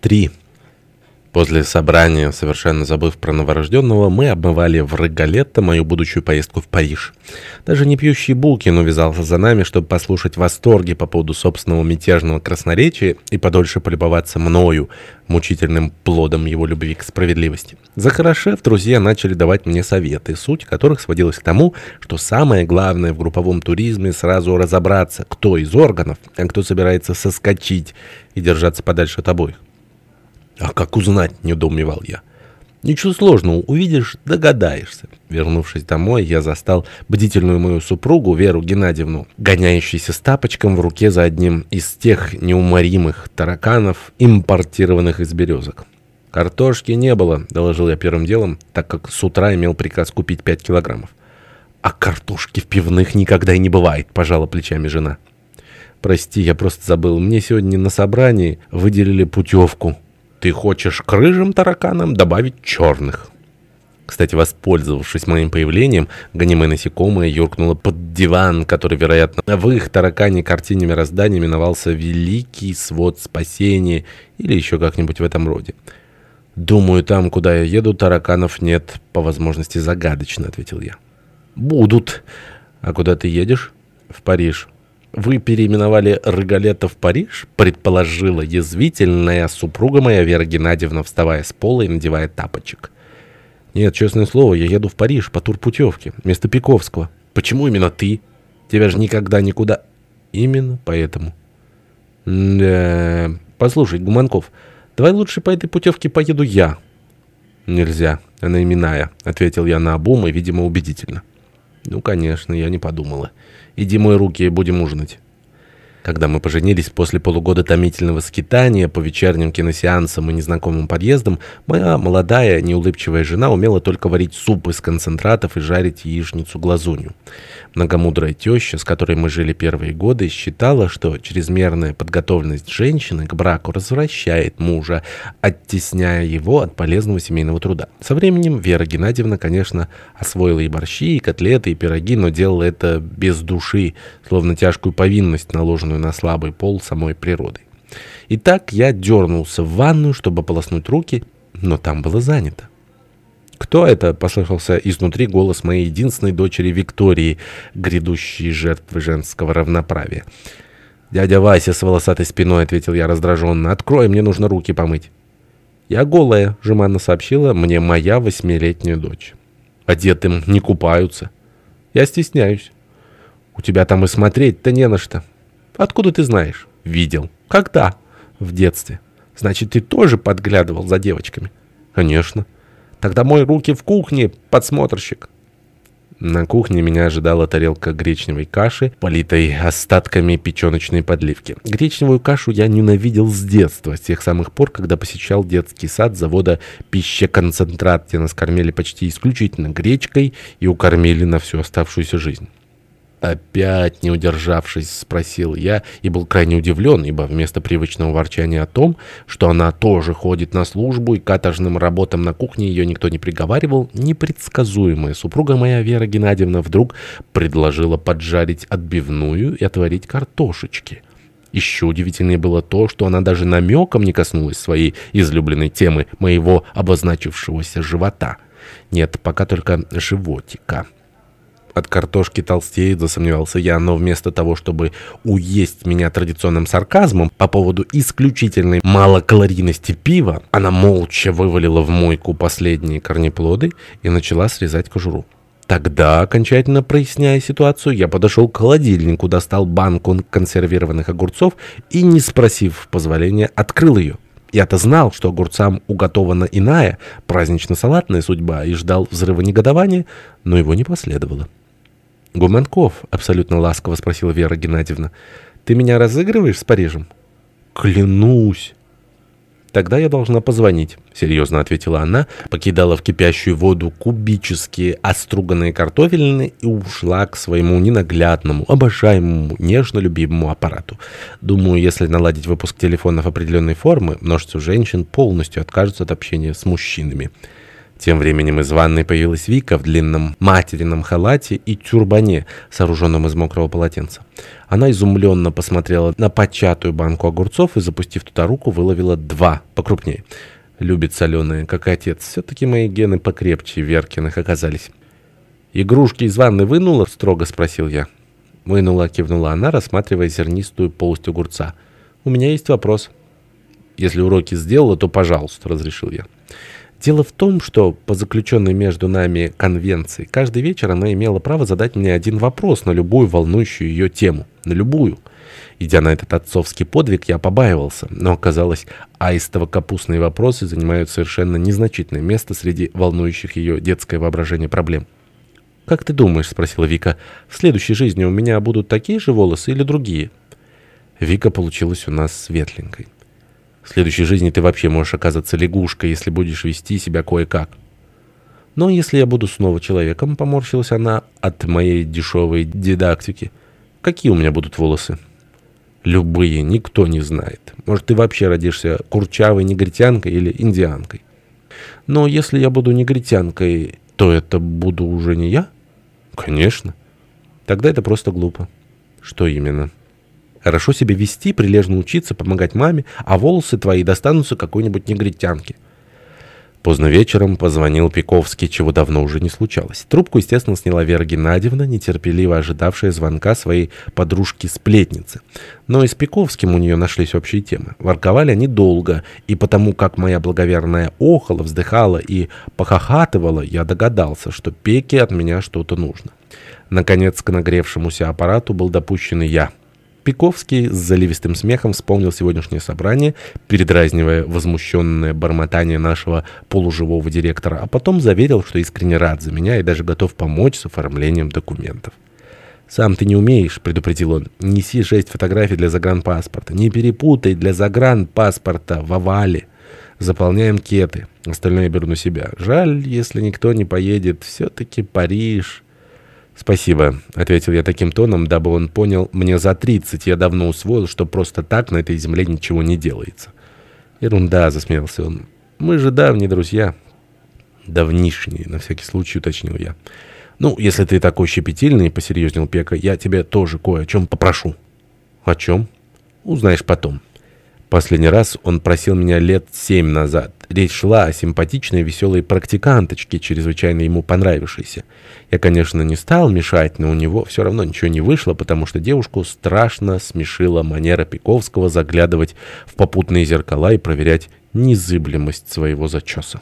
3. После собрания, совершенно забыв про новорожденного, мы обмывали в Регалетто мою будущую поездку в Париж. Даже не пьющий Булкин увязался за нами, чтобы послушать восторги по поводу собственного мятежного красноречия и подольше полюбоваться мною, мучительным плодом его любви к справедливости. Захорошев, друзья начали давать мне советы, суть которых сводилась к тому, что самое главное в групповом туризме сразу разобраться, кто из органов, а кто собирается соскочить и держаться подальше от обоих. «А как узнать?» — недоумевал я. «Ничего сложного, увидишь, догадаешься». Вернувшись домой, я застал бдительную мою супругу, Веру Геннадьевну, гоняющейся с тапочком в руке за одним из тех неуморимых тараканов, импортированных из березок. «Картошки не было», — доложил я первым делом, так как с утра имел приказ купить 5 килограммов. «А картошки в пивных никогда и не бывает», — пожала плечами жена. «Прости, я просто забыл. Мне сегодня на собрании выделили путевку». Ты хочешь к рыжим тараканам добавить черных. Кстати, воспользовавшись моим появлением, гонимое насекомое юркнуло под диван, который, вероятно, в их таракане картине мироздания именовался «Великий свод спасения» или еще как-нибудь в этом роде. «Думаю, там, куда я еду, тараканов нет, по возможности загадочно», — ответил я. «Будут. А куда ты едешь?» «В Париж». «Вы переименовали Рогалета в Париж?» — предположила язвительная супруга моя Вера Геннадьевна, вставая с пола и надевая тапочек. «Нет, честное слово, я еду в Париж по турпутевке, вместо Пиковского. Почему именно ты? Тебя же никогда никуда...» «Именно поэтому». «Да... Послушай, Гуманков, давай лучше по этой путевке поеду я». «Нельзя, она именная», — ответил я на обум и, видимо, убедительно. «Ну, конечно, я не подумала». Иди мой руки будем ужинать. Когда мы поженились после полугода томительного скитания по вечерним киносеансам и незнакомым подъездам, моя молодая, неулыбчивая жена умела только варить суп из концентратов и жарить яичницу-глазунью. Многомудрая теща, с которой мы жили первые годы, считала, что чрезмерная подготовленность женщины к браку развращает мужа, оттесняя его от полезного семейного труда. Со временем Вера Геннадьевна, конечно, освоила и борщи, и котлеты, и пироги, но делала это без души, словно тяжкую повинность, наложенную на слабый пол самой природы. Итак, я дернулся в ванную, чтобы полоснуть руки, но там было занято. «Кто это?» — послышался изнутри голос моей единственной дочери Виктории, грядущей жертвы женского равноправия. «Дядя Вася с волосатой спиной», — ответил я раздраженно. «Открой, мне нужно руки помыть». «Я голая», — жеманно сообщила мне моя восьмилетняя дочь. «Одетым не купаются». «Я стесняюсь». «У тебя там и смотреть-то не на что». Откуда ты знаешь? Видел. Когда? В детстве. Значит, ты тоже подглядывал за девочками? Конечно. Тогда мой руки в кухне, подсмотрщик. На кухне меня ожидала тарелка гречневой каши, политой остатками печеночной подливки. Гречневую кашу я ненавидел с детства, с тех самых пор, когда посещал детский сад завода «Пищеконцентрат», где нас кормили почти исключительно гречкой и укормили на всю оставшуюся жизнь. Опять не удержавшись, спросил я и был крайне удивлен, ибо вместо привычного ворчания о том, что она тоже ходит на службу и каторжным работам на кухне ее никто не приговаривал, непредсказуемая супруга моя Вера Геннадьевна вдруг предложила поджарить отбивную и отварить картошечки. Еще удивительнее было то, что она даже намеком не коснулась своей излюбленной темы моего обозначившегося живота. Нет, пока только животика от картошки толстеет, засомневался я, но вместо того, чтобы уесть меня традиционным сарказмом по поводу исключительной малокалорийности пива, она молча вывалила в мойку последние корнеплоды и начала срезать кожуру. Тогда, окончательно проясняя ситуацию, я подошел к холодильнику, достал банку консервированных огурцов и, не спросив позволения, открыл ее. Я-то знал, что огурцам уготована иная, празднично-салатная судьба, и ждал взрыва негодования, но его не последовало. «Гуманков?» — абсолютно ласково спросила Вера Геннадьевна. «Ты меня разыгрываешь с Парижем?» «Клянусь!» «Тогда я должна позвонить», — серьезно ответила она, покидала в кипящую воду кубические оструганные картофелины и ушла к своему ненаглядному, обожаемому, нежно любимому аппарату. Думаю, если наладить выпуск телефонов определенной формы, множество женщин полностью откажутся от общения с мужчинами. Тем временем из ванной появилась Вика в длинном материном халате и тюрбане, сооруженном из мокрого полотенца. Она изумленно посмотрела на початую банку огурцов и, запустив туда руку, выловила два, покрупнее. Любит соленые, как отец. Все-таки мои гены покрепче Веркиных оказались. «Игрушки из ванны вынула?» — строго спросил я. Вынула, кивнула она, рассматривая зернистую полость огурца. «У меня есть вопрос». «Если уроки сделала, то пожалуйста», — разрешил я. Дело в том, что по заключенной между нами конвенции, каждый вечер она имела право задать мне один вопрос на любую волнующую ее тему. На любую. Идя на этот отцовский подвиг, я побаивался, но оказалось, аистово-капустные вопросы занимают совершенно незначительное место среди волнующих ее детское воображение проблем. «Как ты думаешь?» — спросила Вика. «В следующей жизни у меня будут такие же волосы или другие?» Вика получилась у нас светленькой. В следующей жизни ты вообще можешь оказаться лягушкой, если будешь вести себя кое-как. Но если я буду снова человеком, поморщилась она от моей дешевой дидактики, какие у меня будут волосы? Любые, никто не знает. Может, ты вообще родишься курчавой негритянкой или индианкой. Но если я буду негритянкой, то это буду уже не я? Конечно. Тогда это просто глупо. Что именно? Хорошо себя вести, прилежно учиться, помогать маме, а волосы твои достанутся какой-нибудь негритянке. Поздно вечером позвонил Пиковский, чего давно уже не случалось. Трубку, естественно, сняла Вера Геннадьевна, нетерпеливо ожидавшая звонка своей подружки-сплетницы. Но и с Пиковским у нее нашлись общие темы. Ворковали они долго, и потому как моя благоверная охала, вздыхала и похохатывала, я догадался, что Пеке от меня что-то нужно. Наконец, к нагревшемуся аппарату был допущен и я. Пиковский с заливистым смехом вспомнил сегодняшнее собрание, передразнивая возмущенное бормотание нашего полуживого директора, а потом заверил, что искренне рад за меня и даже готов помочь с оформлением документов. «Сам ты не умеешь», — предупредил он. «Неси шесть фотографий для загранпаспорта. Не перепутай для загранпаспорта в овале. Заполняем кеты. Остальное беру на себя. Жаль, если никто не поедет. Все-таки Париж». «Спасибо», — ответил я таким тоном, дабы он понял, мне за тридцать я давно усвоил, что просто так на этой земле ничего не делается. «Ерунда», — засмеялся он. «Мы же давние друзья». «Давнишние», — на всякий случай уточнил я. «Ну, если ты такой щепетильный», — посерьезнел Пека, — «я тебя тоже кое о чем попрошу». «О чем?» «Узнаешь потом». Последний раз он просил меня лет семь назад. Речь шла о симпатичной веселой практиканточке, чрезвычайно ему понравившейся. Я, конечно, не стал мешать, но у него все равно ничего не вышло, потому что девушку страшно смешила манера Пиковского заглядывать в попутные зеркала и проверять незыблемость своего зачеса.